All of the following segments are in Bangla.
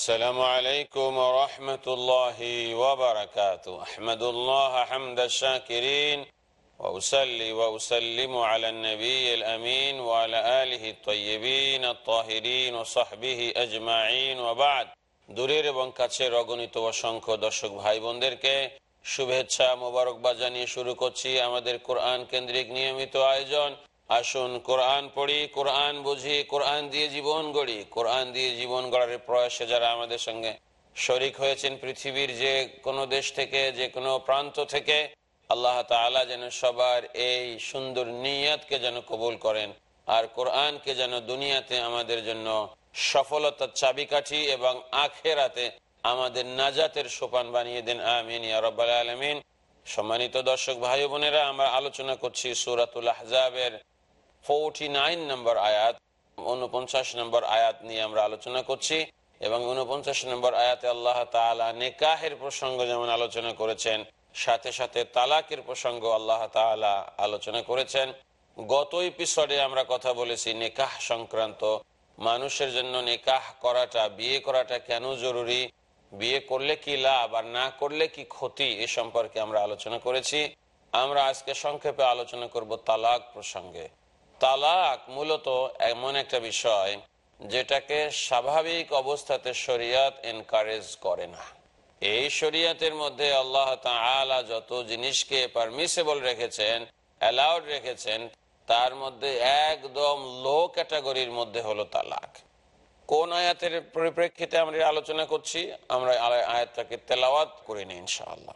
السلام عليكم ورحمة الله وبركاته أحمد الله حمد الشاكرين وأسلي وأسلم على النبي الأمين وعلى آله الطيبين الطاهرين وصحبه أجمعين وبعد দূরের এবং কাছের অগণিত অসংখ্য দর্শক ভাই বোনদেরকে শুভেচ্ছা মোবারকবাদ জানিয়ে শুরু করছি আমাদের কোরআন কেন্দ্রিক নিয়মিত আয়োজন আসুন, কোরআন পড়ি, কোরআন বুঝি, কোরআন দিয়ে জীবন গড়ি, কোরআন দিয়ে জীবন গড়ার প্রয়াসে যারা আমাদের সঙ্গে শরিক হয়েছেন পৃথিবীর যে কোনো দেশ থেকে, যে কোনো প্রান্ত থেকে, আল্লাহ তালা যেন সবার এই সুন্দর নিয়াতকে যেন কবুল করেন আর কোরআনকে যেন দুনিয়াতে আমাদের জন্য সফলতার চাবিকাঠি এবং আখেরাতে আমাদের নাজাতের সোপান বানিয়ে দেন। আমিন আলমিন। সম্মানিত দর্শক ভাই বোনেরা, আমরা আলোচনা করছি সুরাতুল আহজাবের ফোরটি নাইন নম্বর আয়াত উনপঞ্চাশ নম্বর আয়াত নিয়ে আমরা আলোচনা করছি এবং উনপঞ্চাশ নম্বর আয়াতে আল্লাহ তালা নেকাহের প্রসঙ্গ যেমন আলোচনা করেছেন, সাথে সাথে তালাকের প্রসঙ্গ আল্লাহ তালা আলোচনা করেছেন। গত এপিসোডে আমরা কথা বলেছি নেকাহ সংক্রান্ত, মানুষের জন্য নেকাহ করাটা, বিয়ে করাটা কেন জরুরি, বিয়ে করলে কি লাভ আর না করলে কি ক্ষতি এ সম্পর্কে আমরা আলোচনা করেছি। আমরা আজকে সংক্ষেপে আলোচনা করব তালাক প্রসঙ্গে। তালাক মূলত এমন একটা বিষয় যেটাকে স্বাভাবিক অবস্থাতে শরিয়াত এনকারেজ করে না। এই শরিয়াতের মধ্যে আল্লাহ তালা যত জিনিসকে পারমিসেবল রেখেছেন অ্যালাউড রেখেছেন, তার মধ্যে একদম লো ক্যাটাগরির মধ্যে হলো তালাক। কোন আয়াতের পরিপ্রেক্ষিতে আমরা আলোচনা করছি? আমরা আয়াতটাকে তেলাওয়াত করে ইনশাআল্লাহ।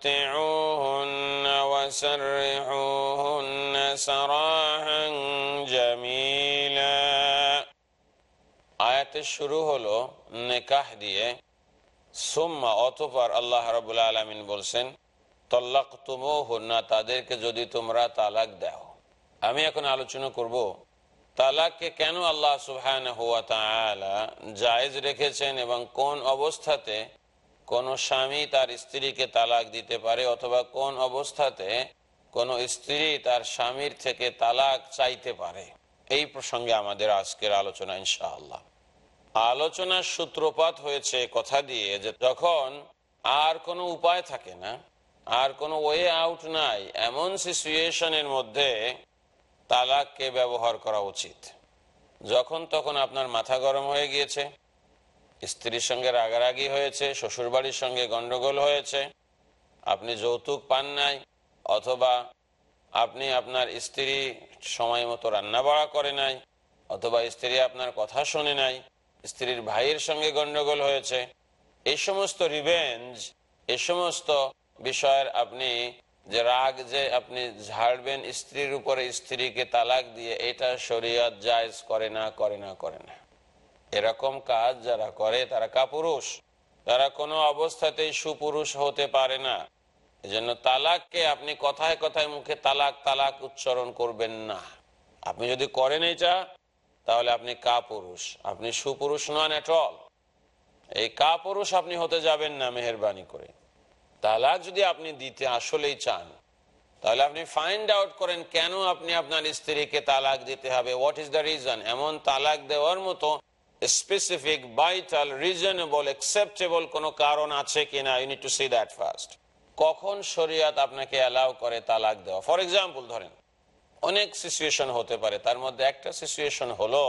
فمتعوهن وسرحوهن سراحا جميلا আয়াতের শুরু হলো নেকাহ দিয়ে সুম্মা অতপর আল্লাহ রবুল্লা আলমিন বলছেন তল্লাক তুমো না তাদেরকে যদি তোমরা তালাক দাও আমি এখন আলোচনা করব তালাককে কেন আল্লাহ সুহান হুয়া তালা জায়েজ রেখেছেন এবং কোন অবস্থাতে কোন স্বামী তার স্ত্রীকে তালাক দিতে পারে অথবা কোন অবস্থাতে কোন স্ত্রী তার স্বামীর থেকে তালাক চাইতে পারে। এই প্রসঙ্গে আমাদের আজকের আলোচনা, ইনশাআল্লাহ। আলোচনার সূত্রপাত হয়েছে কথা দিয়ে যে যখন আর কোনো উপায় থাকে না, আর কোনো ওয়ে আউট নাই, এমন সিচুয়েশনের মধ্যে তালাককে ব্যবহার করা উচিত। যখন তখন আপনার মাথা গরম হয়ে গিয়েছে স্ত্রীর সঙ্গে রাগারাগি হয়েছে, শ্বশুরবাড়ির সঙ্গে গন্ডগোল হয়েছে, আপনি যৌতুক পান নাই, অথবা আপনি আপনার স্ত্রী সময় মতো রান্না বাড়া করে নাই, অথবা স্ত্রী আপনার কথা শোনে নাই, স্ত্রীর ভাইয়ের সঙ্গে গন্ডগোল হয়েছে। এই সমস্ত রিভেঞ্জ এই সমস্ত বিষয়ের আপনি যে রাগ যে আপনি ঝাড়বেন স্ত্রীর উপরে স্ত্রীকে তালাক দিয়ে, এটা শরীয়ত জায়জ করে না করে না করে না। এরকম কাজ যারা করে তারা কাপুরুষ। তারা কোনো অবস্থাতেই সুপুরুষ হতে পারে না। এজন্য তালাককে আপনি কথায় কথায় মুখে তালাক তালাক উচ্চারণ করবেন না। আপনি যদি করেন এটা তাহলে আপনি কা পুরুষ আপনি সুপুরুষ নন এট অল এই কা পুরুষ আপনি হতে যাবেন না মেহরবানি করে। তালাক যদি আপনি দিতে আসলেই চান, তাহলে আপনি ফাইন্ড আউট করেন কেন আপনি আপনার স্ত্রীকে তালাক দিতে হবে। হোয়াট ইজ দ্য রিজন এমন তালাক দেওয়ার মতো স্পেসিফিক ভাইটাল রিজনেবল অ্যাকসেপ্টেবল কোনো কারণ আছে কিনা? You need to see that first কখন শরিয়াত আপনাকে অ্যালাউ করে তালাক দেওয়া? ফর এক্সাম্পল ধরেন, অনেক সিচুয়েশন হতে পারে। তার মধ্যে একটা সিচুয়েশন হলো,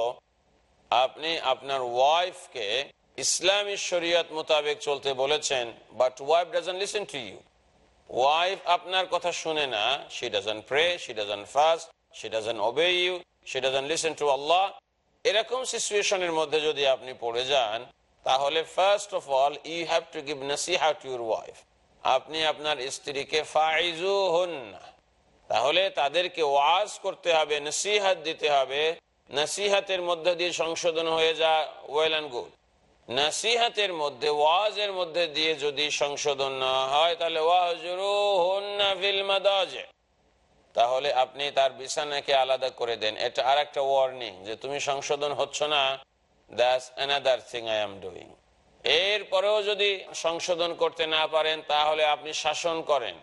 আপনি আপনার ওয়াইফকে ইসলামী শরিয়ত মোতাবেক চলতে বলেছেন but wife doesn't listen to you wife আপনার কথা শুনে না she doesn't pray she doesn't fast she doesn't obey you she doesn't listen to Allah এরকম সিচুয়েশনের মধ্যে যদি আপনি পড়ে যান, তাহলে first of all you have to give নাসিহা to your wife আপনি আপনার স্ত্রীকে ফাইজু হন না তাহলে তাদেরকে ওয়াজ করতে হবে নসিহাত দিতে হবে। নসিহাতের মধ্যে দিয়ে সংশোধন হয়ে যা ওয়েল অ্যান্ড গুড নাসিহাতের মধ্যে, ওয়াজের মধ্যে দিয়ে যদি সংশোধন না হয়, তাহলে তাহলে আপনি তার বিছানাকে আলাদা করে দেন। এটা আর একটা ওয়ার্নিং যে তুমি সংশোধন হচ্ছ না। That's another thing I am doing এরপরেও যদি সংশোধন করতে না পারেন, তাহলে আপনি শাসন করেন।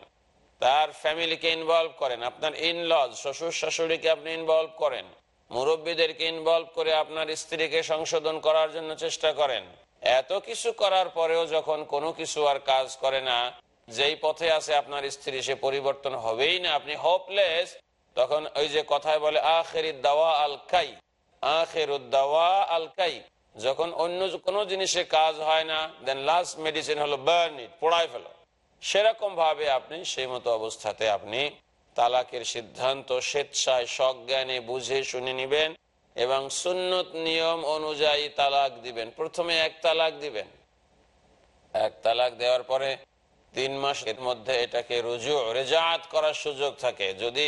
তার ফ্যামিলিকে ইনভলভ করেন। আপনার ইনলজ শ্বশুর শাশুড়িকে আপনি ইনভলভ করেন। মুরব্বীদেরকে ইনভলভ করে আপনার স্ত্রীকে সংশোধন করার জন্য চেষ্টা করেন। এত কিছু করার পরেও যখন কোনো কিছু আর কাজ করে না যেই পথে আছে আপনার স্ত্রী, সে পরিবর্তন হবেই না। আপনি হোপলেস তখন ওই যে কথায় বলে আখের দাওয়া আল কাই। আখের দাওয়া আল কাই। যখন অন্য কোনো জিনিসে কাজ হয় না দেন লাস্ট মেডিসিন হলো বার্ন ইট পোড়ায় ফেলো। সেরকম ভাবে আপনি সেই মতো অবস্থাতে আপনি তালাকের সিদ্ধান্ত, স্বেচ্ছায় সজ্ঞানে বুঝে শুনে নিবেন এবং সুন্নত নিয়ম অনুযায়ী তালাক দিবেন। প্রথমে এক তালাক দিবেন। এক তালাক দেওয়ার পরে তিন মাস এর মধ্যে এটাকে রুজু রেজাত করার সুযোগ থাকে। যদি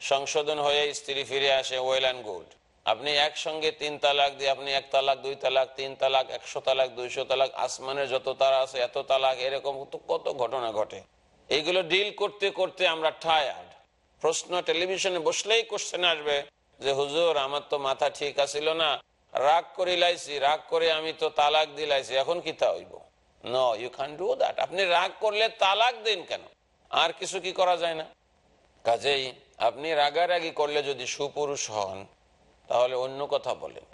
সংশোধন হয়ে স্ত্রী ফিরে আসে ওয়েল অ্যান্ড গুড আপনি একসঙ্গে তিন তালাক দিয়ে, আপনি এক তালাক, দুই তালাক, তিন তালাক, একশো তালাক, দুইশো তালাক, আসমানের যত তারা আছে, এত তালাক, এরকম কত ঘটনা ঘটে। এইগুলো ডিল করতে করতে আমরা টায়ার্ড প্রশ্ন টেলিভিশনে বসলেই কোশ্চেন আসবে যে, হুজুর, আমার তো মাথা ঠিক আছিল না। রাগ করে লাইছি রাগ করে আমি তো তালাক দিলাইছি, এখন কি তা হইব? ইউ ডু দ্যাট আপনি রাগ করলে তালাক দিন কেন? আর কিছু কি করা যায় না? কাজেই আপনি রাগারাগি করলে যদি সুপুরুষ হন, তাহলে অন্য কথা বলেন।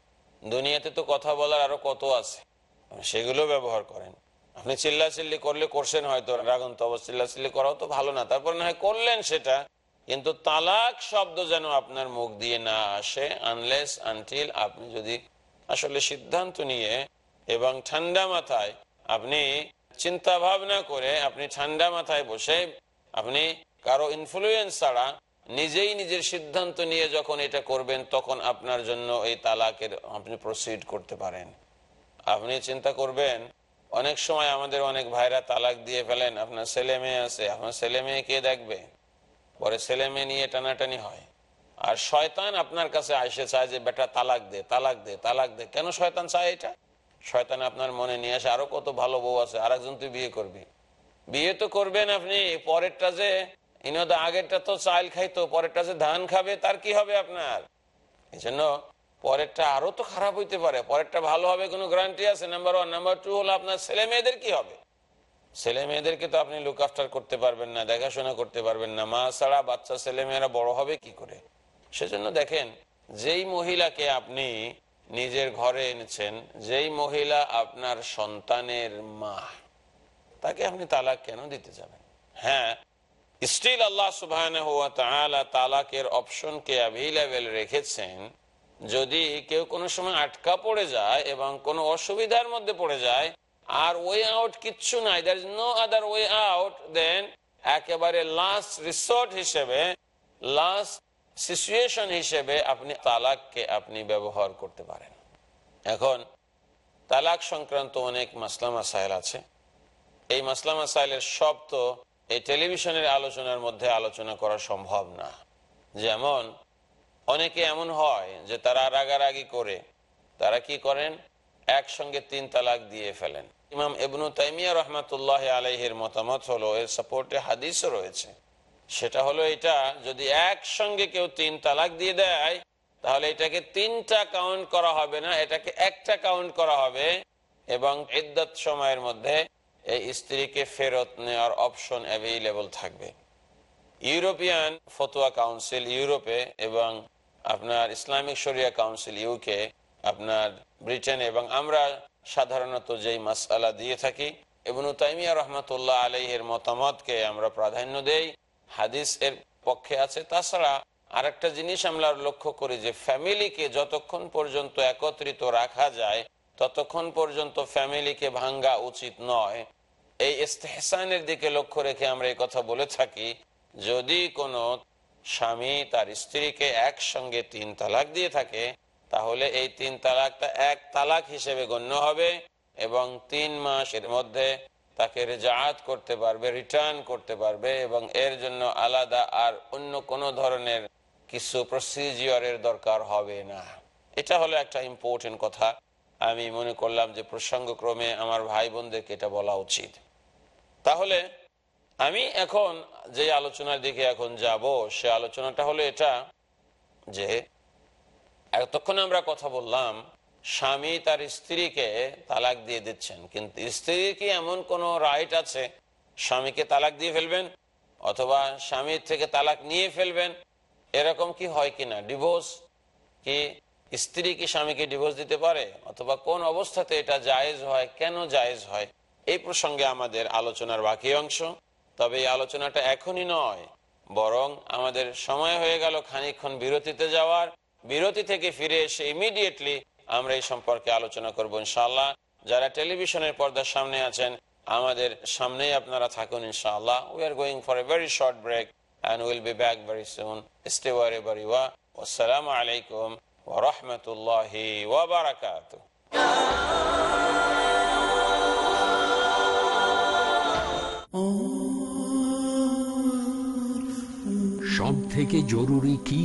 দুনিয়াতে তো কথা বলার আরও কত আছে? সেগুলো ব্যবহার করেন। আপনি চিল্লা চিল্লি করলে করছেন হয়তো রাগন্ত অবস্থা চিল্লা চিল্লি করাও তো ভালো না। তারপর না হয় করলেন সেটা, কিন্তু তালাক শব্দ যেন আপনার মুখ দিয়ে না আসে আনলেস আনটিল আপনি যদি আসলে সিদ্ধান্ত নিয়ে এবং ঠান্ডা মাথায় আপনি চিন্তা ভাবনা করে আপনি ঠান্ডা মাথায় বসে আপনি কারও ইনফ্লুয়েন্স ছাড়া নিজেই নিজের সিদ্ধান্ত নিয়ে যখন এটা করবেন, তখন আপনার জন্য এই তালাকের আপনি প্রসিড করতে পারেন। আপনি চিন্তা করবেন, অনেক সময় আমাদের অনেক ভাইরা তালাক দিয়ে ফেলেন, আপনার ছেলে মেয়ে আছে, আপনার ছেলে মেয়ে কে দেখবে? পরে ছেলে মেয়ে নিয়ে টানাটানি হয়। আর শয়তান আপনার কাছে আসে চায় যে, বেটা, তালাক দে তালাক দে তালাক দে। কেন শয়তান চায় এটা? শয়তান আপনার মনে নিয়ে আসে, আরও কত ভালো বউ আছে আর একজন তুই বিয়ে করবি। বিয়ে তো করবেন আপনি, পরেরটা যে আগেরটা তো চাইল খাইতো, পরেরটা যে ধান খাবে, তার কি হবে আপনার? এই জন্য পরেরটা আরও তো খারাপ হইতে পারে, পরেরটা ভালো হবে, কোনো গ্যারান্টি আছে? নাম্বার ওয়ান নাম্বার টু হলো আপনার ছেলে মেয়েদের কি হবে? ছেলে মেয়েদেরকে তো আপনি লুক আফটার করতে পারবেন না, দেখাশোনা করতে পারবেন না। মা ছাড়া বাচ্চা ছেলে মেয়েরা বড় হবে কি করে? সেজন্য দেখেন, যেই মহিলাকে আপনি নিজের ঘরে এনেছেন, যেই মহিলা আপনার সন্তানের মা, তাকে আপনি তালাক কেন দিতে যাবেন? হ্যাঁ স্টিল আল্লাহ সুবাহ তালাকের অপশনকে অ্যাভেলেবেল রেখেছেন, যদি কেউ কোনো সময় আটকা পড়ে যায় এবং কোনো অসুবিধার মধ্যে পড়ে যায়, আর ওয়ে আউট কিচ্ছু নাই there is no other way out then একেবারে লাস্ট রিসোর্ট হিসেবে লাস্ট সিচুয়েশন হিসেবে আপনি তালাককে আপনি ব্যবহার করতে পারেন। এখন, তালাক সংক্রান্ত অনেক মাসলা মাসাইল আছে। এই মাসলা মাসাইলের সব তো এই টেলিভিশনের আলোচনার মধ্যে আলোচনা করা সম্ভব না। যেমন, অনেকে এমন হয় যে তারা রাগারাগি করে। তারা কি করেন? একসঙ্গে তিন তালাক দিয়ে ফেলেন। ইমাম এবনু তাইমিয়া রহমতুল্লাহ আলহের মতামত হলো, এর সাপোর্টে হাদিসও রয়েছে। সেটা হলো এটা, যদি একসঙ্গে কেউ তিন তালাক দিয়ে দেয়, তাহলে এটাকে তিনটা কাউন্ট করা হবে না, এটাকে একটা কাউন্ট করা হবে এবং ইদ্যত সময়ের মধ্যে এই স্ত্রীকে ফেরত নেওয়ার অপশন অ্যাভেলেবল থাকবে। ইউরোপিয়ান ফতুয়া কাউন্সিল ইউরোপে এবং আপনার ইসলামিক শরিয়া কাউন্সিল ইউকে আপনার ব্রিটেন এবং আমরা সাধারণত যেই মাসালা দিয়ে থাকি এবং তাইমিয়া রহমতুল্লাহ আলহের মতামতকে আমরা প্রাধান্য দেই। হাদিস এর পক্ষে আছে। তাছাড়া আরেকটা জিনিস আমরা লক্ষ্য করি যে ফ্যামিলিকে যতক্ষণ পর্যন্ত একত্রিত রাখা যায়, ততক্ষণ পর্যন্ত ফ্যামিলিকে ভাঙ্গা উচিত নয়। এই ইস্তেহসানের দিকে লক্ষ্য রেখে আমরা এই কথা বলে থাকি, যদি কোনো স্বামী তার স্ত্রীকে একসঙ্গে তিন তালাক দিয়ে থাকে, তাহলে এই তিন তালাকটা এক তালাক হিসেবে গণ্য হবে এবং তিন মাসের মধ্যে তাকে রেজাত করতে পারবে রিটার্ন করতে পারবে এবং এর জন্য আলাদা আর অন্য কোনো ধরনের কিছু প্রসিজিওরের দরকার হবে না। এটা হলো একটা ইম্পর্টেন্ট কথা। আমি মনে করলাম যে প্রসঙ্গক্রমে আমার ভাই বোনদেরকে এটা বলা উচিত। তাহলে আমি এখন যে আলোচনার দিকে এখন যাব, সে আলোচনাটা হলো এটা যে, এতক্ষণ আমরা কথা বললাম স্বামী তার স্ত্রীকে তালাক দিয়ে দিচ্ছেন। কিন্তু স্ত্রীর কি এমন কোনো রাইট আছে? স্বামীকে তালাক দিয়ে ফেলবেন অথবা স্বামীর থেকে তালাক নিয়ে ফেলবেন? এরকম কি হয় কিনা? ডিভোর্স কি? স্ত্রী কি স্বামীকে ডিভোর্স দিতে পারে? অথবা কোন অবস্থাতে এটা জায়েজ হয়? কেন জায়েজ হয়? এই প্রসঙ্গে আমাদের আলোচনার বাকি অংশ। তবে এই আলোচনাটা এখনই নয়, বরং আমাদের সময় হয়ে গেল খানিক্ষণ বিরতিতে যাওয়ার। বিরতি থেকে ফিরে এসে ইমিডিয়েটলি আমরা এই সম্পর্কে আলোচনা করব ইনশাআল্লাহ যারা টেলিভিশনের পর্দার সামনে আছেন, আমাদের সামনেই আপনারা থাকুন ইনশাআল্লাহ we are going for a very short break and we'll be back very soon. Stay wherever you are. Wassalamu alaikum wa rahmatullahi wa barakatuh. সব থেকে জরুরি কি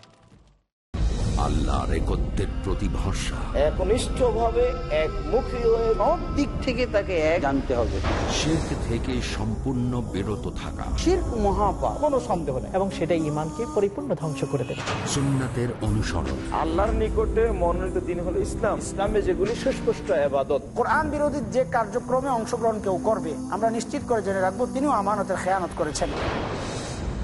আল্লাহর একত্রের প্রতি ভরসা একনিষ্ঠ ভাবে একমুখী হয়ে সব দিক থেকে তাকে এক জানতে হবে। শির্ক থেকে সম্পূর্ণ বিরত থাকা। শির্ক মহাপাপ। কোনো সন্দেহ নেই। এবং সেটা ইমানকে পরিপূর্ণ ধ্বংস করে দেবে। সুন্নাতের অনুসরণ। আল্লাহর নিকটে মনোনীত দিন হলো ইসলাম। ইসলামে যেগুলি সুস্পষ্ট আবাদত কোরআন বিরোধী যে কার্যক্রমে অংশগ্রহণ কেউ করবে আমরা নিশ্চিত করে জেনে রাখব তিনিও আমানতের খেয়ানত করেছেন।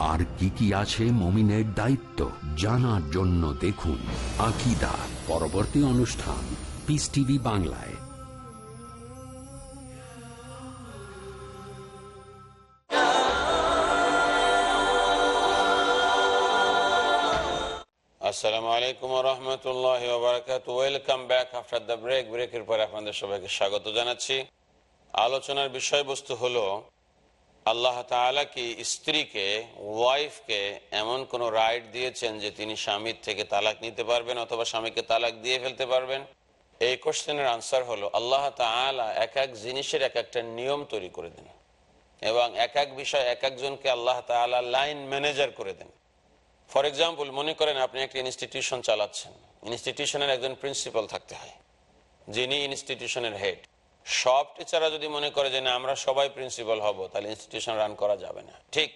আর কি কি আছে মমিনের দায়িত্ব জানার জন্য দেখুন আকিদা পরবর্তী অনুষ্ঠান পিস টিভি বাংলায়। আলাইকুম welcome back after the break ব্রেকের আপনাদের সবাইকে স্বাগত জানাচ্ছি। আলোচনার বিষয়বস্তু হলো আল্লাহ তাআলা কি স্ত্রীকে, ওয়াইফকে এমন কোনো রাইট দিয়েছেন যে তিনি স্বামীর থেকে তালাক নিতে পারবেন অথবা স্বামীকে তালাক দিয়ে ফেলতে পারবেন? এই কোশ্চেনের আনসার হলো, আল্লাহ তাআলা এক এক জিনিসের এক একটা নিয়ম তৈরি করে দেন এবং এক এক বিষয় এক একজনকে আল্লাহ তাআলা লাইন ম্যানেজার করে দেন। ফর এক্সাম্পল, মনে করেন আপনি একটি ইনস্টিটিউশন চালাচ্ছেন। ইনস্টিটিউশনের একজন প্রিন্সিপাল থাকতে হয়, যিনি ইনস্টিটিউশনের হেড। সব টিচাররা যদি মনে করে যে না, আমরা সবাই প্রিন্সিপাল হব, তাহলে ইনস্টিটিউশন রান করা যাবে না। ঠিক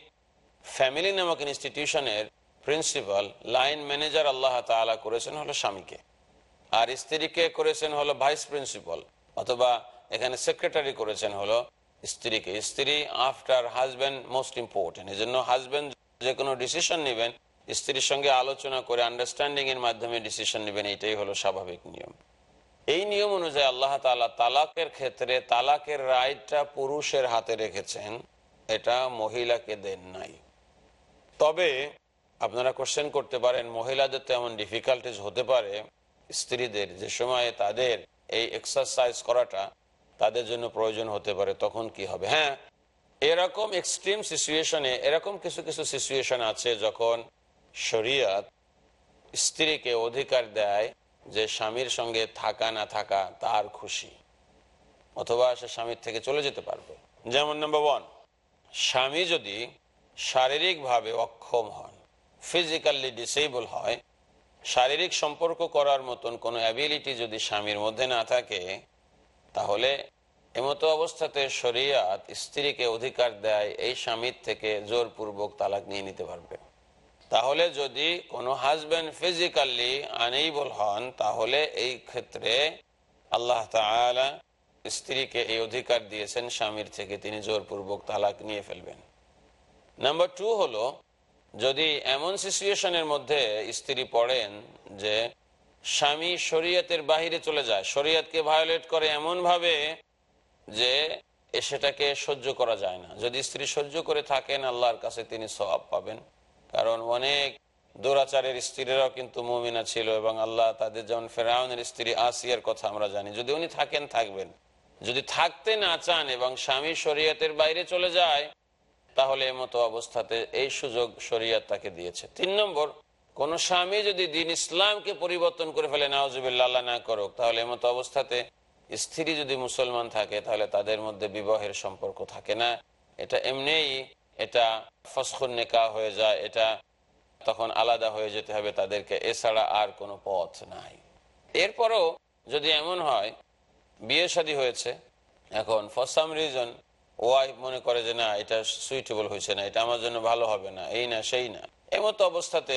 ফ্যামিলি নামক ইনস্টিটিউশনের প্রিন্সিপাল লাইন ম্যানেজার আল্লাহ তাআলা করেছেন হলো স্বামীকে। আর স্ত্রীকে করেছেন হলো ভাইস প্রিন্সিপাল অথবা এখানে সেক্রেটারি করেছেন হলো স্ত্রীকে। স্ত্রী আফটার হাজব্যান্ড মোস্ট ইম্পর্টেন্ট এই জন্য হাজব্যান্ড যে কোনো ডিসিশন নেবেন, স্ত্রীর সঙ্গে আলোচনা করে আন্ডারস্ট্যান্ডিং এর মাধ্যমে ডিসিশন নেবেন, এটাই হলো স্বাভাবিক নিয়ম। এই নিয়ম অনুযায়ী আল্লাহ তালা তালাকের ক্ষেত্রে তালাকের রায়টা পুরুষের হাতে রেখেছেন। এটা মহিলাকে দেন নাই। তবে আপনারা কোশ্চেন করতে পারেন, মহিলাদের তো এমন ডিফিকাল্টিজ হতে পারে। স্ত্রীদের যে সময়ে তাদের এই এক্সারসাইজ করাটা তাদের জন্য প্রয়োজন হতে পারে, তখন কি হবে? হ্যাঁ এরকম এক্সট্রিম সিচুয়েশনে এরকম কিছু কিছু সিচুয়েশন আছে যখন শরিয়ত স্ত্রীকে অধিকার দেয় যে স্বামীর সঙ্গে থাকা না থাকা তার খুশি, অথবা সে স্বামীর থেকে চলে যেতে পারবে। যেমন নাম্বার ওয়ান স্বামী যদি শারীরিকভাবে অক্ষম হন ফিজিক্যালি ডিসেবল হয়, শারীরিক সম্পর্ক করার মতন কোনো অ্যাবিলিটি যদি স্বামীর মধ্যে না থাকে, তাহলে এমতো অবস্থাতে শরিয়াত স্ত্রীকে অধিকার দেয়, এই স্বামীর থেকে জোরপূর্বক তালাক নিয়ে নিতে পারবে। তাহলে যদি কোনো হাজব্যান্ড ফিজিক্যালি আনএবল হন, তাহলে এই ক্ষেত্রে আল্লাহ তাআলা স্ত্রীকে এই অধিকার দিয়েছেন, স্বামীর থেকে তিনি জোরপূর্বক তালাক নিয়ে ফেলবেন। নাম্বার টু হলো, যদি এমন সিচুয়েশনের মধ্যে স্ত্রী পড়েন যে স্বামী শরীয়তের বাহিরে চলে যায়, শরীয়তকে ভায়োলেট করে এমন ভাবে যে সেটাকে সহ্য করা যায় না। যদি স্ত্রী সহ্য করে থাকেন, আল্লাহর কাছে তিনি সবাব পাবেন। কারণ অনেক দৌরাচারের স্ত্রীরাও কিন্তু মুমিনা ছিল এবং আল্লাহ তাদের যেমন ফেরাউনের স্ত্রী আসিয়ার কথা আমরা জানি। যদি উনি থাকেন, থাকবেন। যদি থাকতে না চান এবং স্বামী শরীয়তের বাইরে চলে যায়, তাহলে মতো অবস্থাতে এই সুযোগ শরিয়াত তাকে দিয়েছে। তিন নম্বর, কোন স্বামী যদি দিন ইসলামকে পরিবর্তন করে ফেলে নওয়াজুবিল্লা না করুক, তাহলে এমতো অবস্থাতে স্ত্রী যদি মুসলমান থাকে, তাহলে তাদের মধ্যে বিবাহের সম্পর্ক থাকে না। এটা এমনিই এটা ফসখুন নেকা হয়ে যায়, এটা তখন আলাদা হয়ে যেতে হবে তাদেরকে, এছাড়া আর কোনো পথ নাই। এরপরও যদি এমন হয়, বিয়ে শাদী হয়েছে, এখন ফর সাম রিজন ওয়াইফ মনে করে যে না, এটা সুইটেবল হয়েছে না, এটা আমার জন্য ভালো হবে না, এই না, সেই না। এমতো অবস্থাতে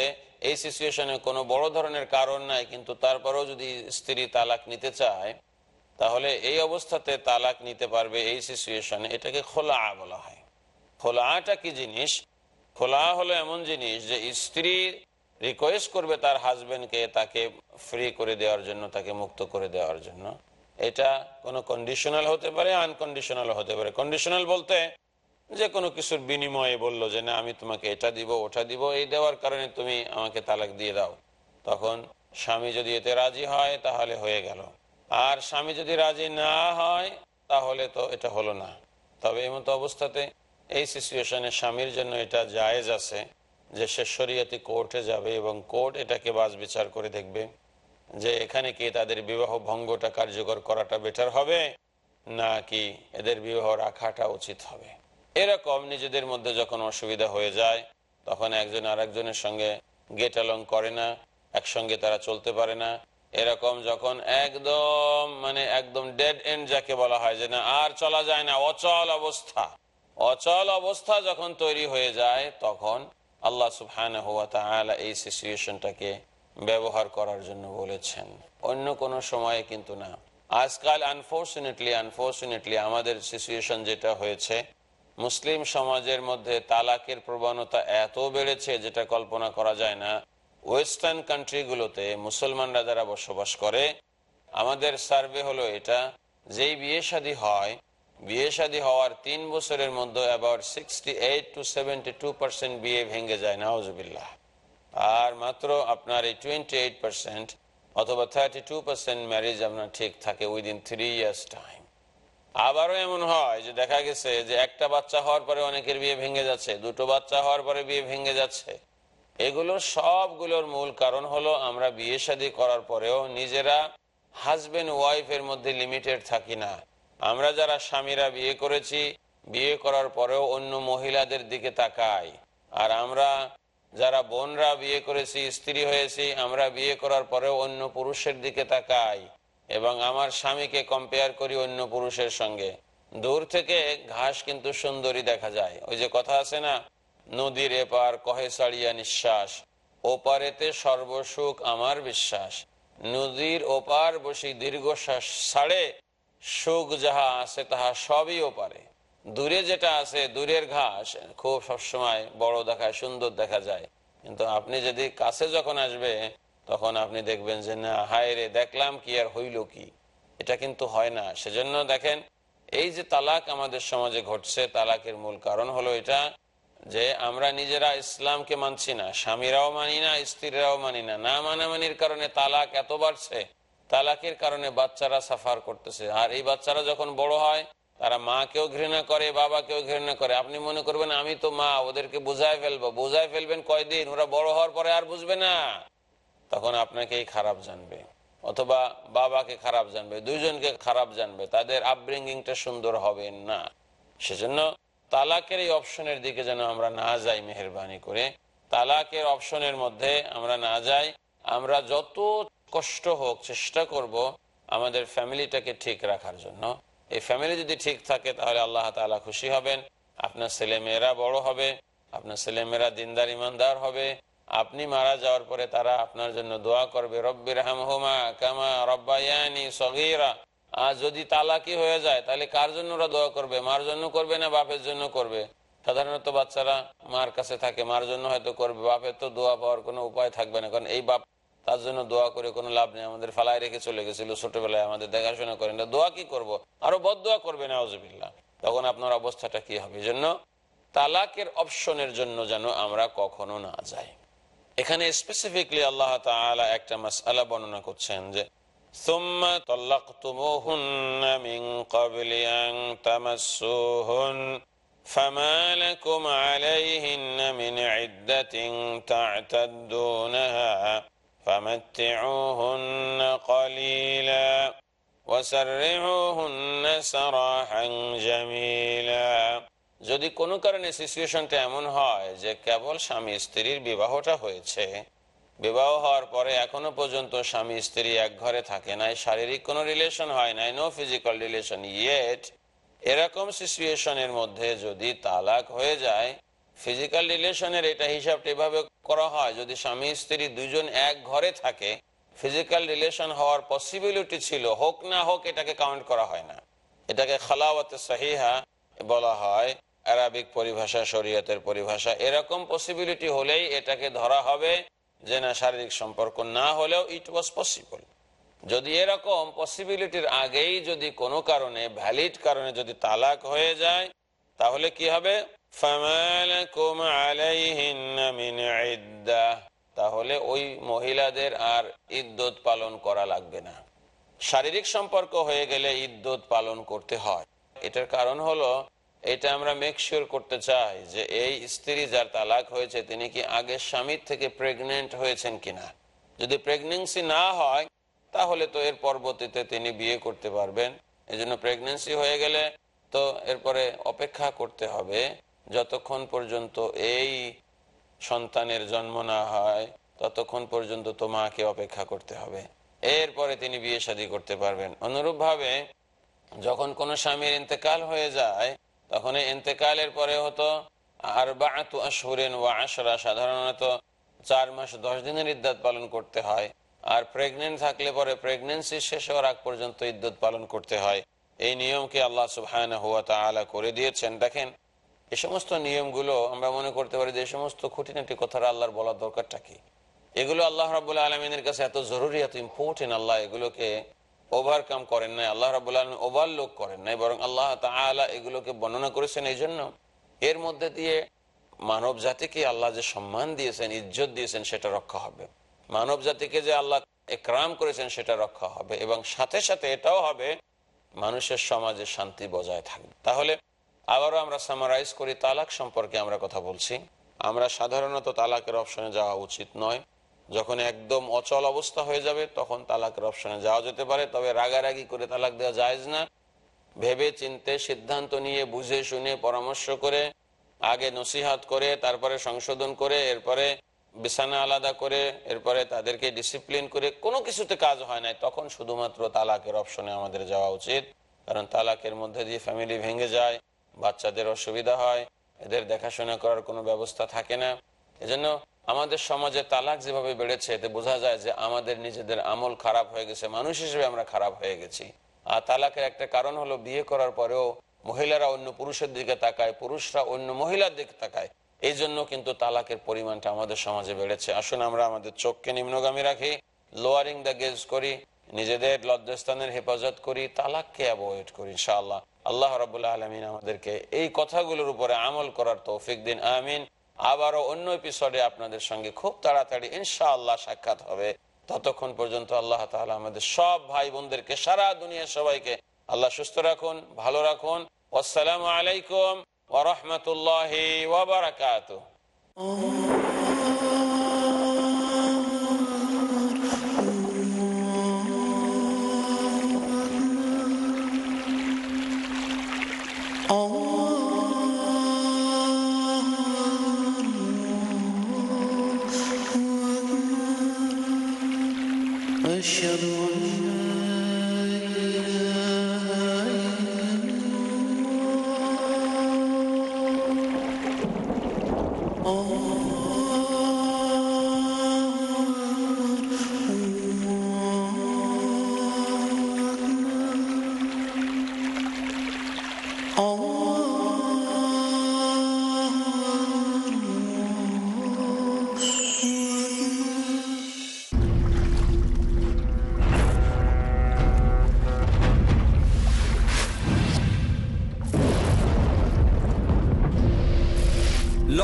এই সিচুয়েশনে কোনো বড় ধরনের কারণ নাই, কিন্তু তারপরেও যদি স্ত্রী তালাক নিতে চায়, তাহলে এই অবস্থাতে তালাক নিতে পারবে এই সিচুয়েশনে এটাকে খোলা বলা হয়। খোলাটা কি জিনিস? খোলা হলো এমন জিনিস যে স্ত্রী রিকোয়েস্ট করবে তার হাজবেন্ডকে তাকে ফ্রি করে দেওয়ার জন্য, তাকে মুক্ত করে দেওয়ার জন্য। এটা কোনো কন্ডিশনাল হতে পারে আনকন্ডিশনাল হতে পারে। কন্ডিশনাল বলতে যে কোনো কিছুর বিনিময়ে বলল যে, না, আমি তোমাকে এটা দিব, ওটা দিব, এই দেওয়ার কারণে তুমি আমাকে তালাক দিয়ে দাও। তখন স্বামী যদি এতে রাজি হয়, তাহলে হয়ে গেল। আর স্বামী যদি রাজি না হয়, তাহলে তো এটা হলো না। তবে এই মতো অবস্থাতে এই সিচুয়েশনে স্বামীর জন্য এটা জায়েজ আছে যে সে শরীয়তি কোর্টে যাবে এবং কোর্ট এটাকে বাজ বিচার করে দেখবে যে এখানে কি তাদের বিবাহ ভঙ্গটা কার্যকর করাটা বেটার হবে নাকি এদের বিবাহ রাখাটা উচিত হবে। এরকম নিজেদের মধ্যে যখন অসুবিধা হয়ে যায়, তখন একজন আর একজনের সঙ্গে গেট অ্যালং করে না, একসঙ্গে তারা চলতে পারে না। এরকম যখন একদম মানে একদম ডেড এন্ড যাকে বলা হয় যে না, আর চলা যায় না, অচল অবস্থা। অচল অবস্থা যখন তৈরি হয়ে যায়, তখন আল্লাহ সুবহান এই সিচুয়েশনটাকে ব্যবহার করার জন্য বলেছেন। অন্য কোনো সময়ে কিন্তু না। আজকাল আনফর্চুনেটলি আনফর্চুনেটলি আমাদের সিচুয়েশন যেটা হয়েছে, মুসলিম সমাজের মধ্যে তালাকের প্রবণতা এত বেড়েছে যেটা কল্পনা করা যায় না। ওয়েস্টার্ন কান্ট্রিগুলোতে মুসলমানরা যারা বসবাস করে, আমাদের সার্ভে হলো এটা, যেই বিয়ে শাদী হয় বিয়ে শাদী হওয়ার তিন বছরের মধ্যে about sixty eight to seventy two percent বিয়ে ভেঙে যায় নওয়াজবিল্লাহ আর মাত্র আপনার এই টোয়েন্টি এইট পার্সেন্ট অথবা থার্টি টু পার্সেন্ট ম্যারেজ আপনার ঠিক থাকে উইদিন থ্রি ইয়ার্স টাইম আবারও এমন হয় যে দেখা গেছে যে একটা বাচ্চা হওয়ার পরে অনেকের বিয়ে ভেঙে যাচ্ছে, দুটো বাচ্চা হওয়ার পরে বিয়ে ভেঙে যাচ্ছে। এগুলো সবগুলোর মূল কারণ হলো আমরা বিয়ে শাদী করার পরেও নিজেরা হাজবেন্ড ওয়াইফের মধ্যে লিমিটেড থাকি না। আমরা যারা স্বামীরা বিয়ে করেছি, বিয়ে করার পরেও অন্য মহিলাদের দিকে তাকাই। আর আমরা যারা বোনরা বিয়ে করেছি, স্ত্রী হয়েছি, আমরা বিয়ে করার পরেও অন্য পুরুষের দিকে তাকাই এবং আমার স্বামীকে কম্পেয়ার করি অন্য পুরুষের সঙ্গে। দূর থেকে ঘাস কিন্তু সুন্দরী দেখা যায়। ওই যে কথা আছে না, নদীর এপার কহে সাড়িয়া নিঃশ্বাস, ওপারেতে সর্বসুখ আমার বিশ্বাস। নদীর ওপার বসি দীর্ঘশ্বাস ছাড়ে সুখ যাহা আছে, তাহা সবই ওপারে। দূরে যেটা আছে, দূরের ঘাস, খুব সবসময় বড় দেখায়, সুন্দর দেখা যায়। কিন্তু আপনি যদি কাছে যখন আসবে, তখন আপনি দেখবেন যে, না, হায় রে, দেখলাম কি আর হইল কি? এটা কিন্তু হয় না। সেজন্য দেখেন, এই যে তালাক আমাদের সমাজে ঘটছে, তালাকের মূল কারণ হলো এটা যে, আমরা নিজেরা ইসলামকে মানছি না, স্বামীরাও মানি না, স্ত্রীরাও মানি না। না মানামানির কারণে তালাক এত বাড়ছে তালাকের কারণে বাচ্চারা সাফার করতেছে। আর এই বাচ্চারা যখন বড় হয়, তারা মাকেও ঘৃণা করে, বাবাকেও ঘৃণা করে। আপনি মনে করবেন, আমি তো মা, ওদেরকে বোঝায় ফেলব। বোঝায় ফেলবেন কয়দিন? ওরা বড় হওয়ার পরে আর বুঝবে না। তখন আপনাকেই খারাপ জানবে। অথবা বাবাকে খারাপ জানবে, দুইজনকে খারাপ জানবে। তাদের আপব্রিঙ্গিংটা সুন্দর হবে না। সেজন্য তালাকের এই অপশনের দিকে যেন আমরা না যাই, মেহরবানি করে। তালাকের অপশনের মধ্যে আমরা না যাই। আমরা যত কষ্ট হোক, চেষ্টা করব আমাদের ফ্যামিলিটাকে ঠিক রাখার জন্য। এই ফ্যামিলি যদি ঠিক থাকে, তাহলে আল্লাহ তালা খুশি হবেন। আপনার ছেলে মেয়েরা বড় হবে, আপনার ছেলে মেয়েরা দিনদার, ইমানদার হবে। আপনি মারা যাওয়ার পরে তারা আপনার জন্য দোয়া করবে রব্বির হামহুমা কামা রব্বায়ানি সগিরা। আর যদি তালাকি হয়ে যায়, তাহলে কার জন্য ওরা দোয়া করবে? মার জন্য করবে না বাপের জন্য করবে? সাধারণত বাচ্চারা মার কাছে থাকে, মার জন্য হয়তো করবে। বাপের তো দোয়া পাওয়ার কোনো উপায় থাকবে না, কারণ এই বাপ তার জন্য দোয়া করে কোনো লাভ নেই আমাদের ফালায় রেখে চলে গেছিল ছোটবেলায় আমাদের দেখাশোনা করেন না দোয়া কি করব আরো বদ দোয়া করবে না আউজবিল্লা তখন আপনার অবস্থাটা কি হবে এই জন্য তালাকের অপশনের জন্য যেন আমরা কখনো না যাই এখানে স্পেসিফিকলি আল্লাহ তাআলা একটা মাসআলা বর্ণনা করছেন যে ثم طلقتموهن من قبل أن تمسوهن فما لكم عليهن من عدة تعتدونها فمتعوهن قليلا وسرعوهن سراحا جميلا যদি কোনো কারণে সিচুয়েশনটা এমন হয় যে কেবল স্বামী স্ত্রীর বিবাহটা হয়েছে বিবাহ হওয়ার পরে এখনো পর্যন্ত স্বামী স্ত্রী এক ঘরে থাকে নাই শারীরিক কোনো রিলেশন হয় নাই নো ফিজিক্যাল রিলেশন ইয়েট এরকম সিচুয়েশনের মধ্যে যদি তালাক হয়ে যায় ফিজিক্যাল রিলেশনের এটা হিসাবটা এভাবে করা হয়, যদি স্বামী স্ত্রী দুজন এক ঘরে থাকে ফিজিক্যাল রিলেশন হওয়ার পসিবিলিটি ছিল, হোক না হোক এটাকে কাউন্ট করা হয় না। এটাকে খালাওয়াতে সাহিহা বলা হয়, আরবিক পরিভাষা, শরীয়তের পরিভাষা, এরকম পসিবিলিটি হলেই এটাকে ধরা হবে, যে না, শারীরিক সম্পর্ক না হলেও ইট ওয়াজ পসিবল যদি এরকম পসিবিলিটির আগেই যদি কোনো কারণে ভ্যালিড কারণে যদি তালাক হয়ে যায় তাহলে কি হবে? তাহলে ওই মহিলাদের আর ইদ্যত পালন করা লাগবে না। শারীরিক সম্পর্ক হয়ে গেলে ইদ্যত পালন করতে হয়। এটার কারণ হলো, এটা আমরা মেকশিওর করতে চাই যে এই স্ত্রী যার তালাক হয়েছে, তিনি কি আগের স্বামীর থেকে প্রেগনেন্ট হয়েছেন কিনা? যদি প্রেগনেন্সি না হয়, তাহলে তো এর পরবর্তীতে তিনি বিয়ে করতে পারবেন। এই জন্য প্রেগনেন্সি হয়ে গেলে তো এরপরে অপেক্ষা করতে হবে যতক্ষণ পর্যন্ত এই সন্তানের জন্ম না হয়, ততক্ষণ পর্যন্ত তোমাকে অপেক্ষা করতে হবে। এরপরে তিনি বিয়ে শাদী করতে পারবেন। অনুরূপভাবে যখন কোনো স্বামীর ইন্তেকাল হয়ে যায় তখন ইন্তেকালের পরে হতো আর বাহাতু আশহুরেন ওয়া আশরা। সাধারণত চার মাস দশ দিনের ইদ্যাত পালন করতে হয়। আর প্রেগনেন্ট থাকলে পরে প্রেগনেন্সি শেষ হওয়ার আগ পর্যন্ত ইদ্যুৎ পালন করতে হয়। এই নিয়মকে আল্লাহ সুবহান হুয়া তালা করে দিয়েছেন। দেখেন এই সমস্ত নিয়মগুলো আমরা মনে করতে পারি যে সমস্ত খুঁটিনাটি কথাটা আল্লাহর বলার দরকারটা কি? এগুলো আল্লাহ রাবুল্লাহ আলমিনের কাছে এত জরুরি, এত ইম্পর্টেন্ট আল্লাহ এগুলোকে ওভারকাম করেন নাই। আল্লাহ রাবুল আলম ওভারলোক করেন নাই, বরং আল্লাহ তালা এগুলোকে বর্ণনা করেছেন। এই জন্য এর মধ্যে দিয়ে মানব জাতিকে আল্লাহ যে সম্মান দিয়েছেন, ইজ্জত দিয়েছেন, সেটা রক্ষা হবে। মানব জাতিকে যে আল্লাহ একরাম করেছেন, সেটা রক্ষা হবে। এবং সাথে সাথে এটাও হবে মানুষের সমাজে শান্তি বজায় থাকবে। তাহলে আবারও আমরা সামারাইজ করি, তালাক সম্পর্কে আমরা কথা বলছি। আমরা সাধারণত তালাকের অপশনে যাওয়া উচিত নয়। যখন একদম অচল অবস্থা হয়ে যাবে, তখন তালাকের অপশনে যাওয়া যেতে পারে, তবে রাগারাগি করে তালাক দেওয়া যায় না। ভেবে চিনতে সিদ্ধান্ত নিয়ে, বুঝে শুনে, পরামর্শ করে, আগে নসিহাত করে, তারপরে সংশোধন করে, এরপরে বিছানা আলাদা করে, এরপরে তাদেরকে ডিসিপ্লিন করে, কোনো কিছুতে কাজ হয় নাই। তখন শুধুমাত্র তালাকের অপশনে আমাদের যাওয়া উচিত। কারণ তালাকের মধ্যে দিয়ে ফ্যামিলি ভেঙে যায়, বাচ্চাদের অসুবিধা হয়, এদের দেখাশোনা করার কোনো ব্যবস্থা থাকে না। এজন্য আমাদের সমাজে তালাক যেভাবে বেড়েছে, এতে বোঝা যায় যে আমাদের নিজেদের আমল খারাপ হয়ে গেছে, মানুষ হিসেবে আমরা খারাপ হয়ে গেছি। আর তালাকের একটা কারণ হলো বিয়ে করার পরেও মহিলারা অন্য পুরুষের দিকে তাকায়, পুরুষরা অন্য মহিলার দিকে তাকায়। এই জন্য কিন্তু তালাকের পরিমাণটা আমাদের সমাজে বেড়েছে। আসুন আমরা আমাদের চোখকে নিম্নগামী রাখি লোয়ারিং দ্য গেজ করি, নিজেদের লজ্জাস্থানের হেফাজত করি, তালাককে অ্যাভয়েড করি, ইনশাআল্লাহ। আল্লাহ রাবুল্লাহ আলমিন আমাদেরকে এই কথাগুলোর উপরে আমল করার তৌফিক দিন, আমিন। আবারও অন্য এপিসোডে আপনাদের সঙ্গে খুব তাড়াতাড়ি, ইনশাআল্লাহ সাক্ষাৎ হবে। ততক্ষণ পর্যন্ত আল্লাহ তাহলে আমাদের সব ভাই বোনদেরকে সারা দুনিয়ার সবাইকে আল্লাহ সুস্থ রাখুন, ভালো রাখুন। আসসালামু আলাইকুম। ورحمة الله وبركاته.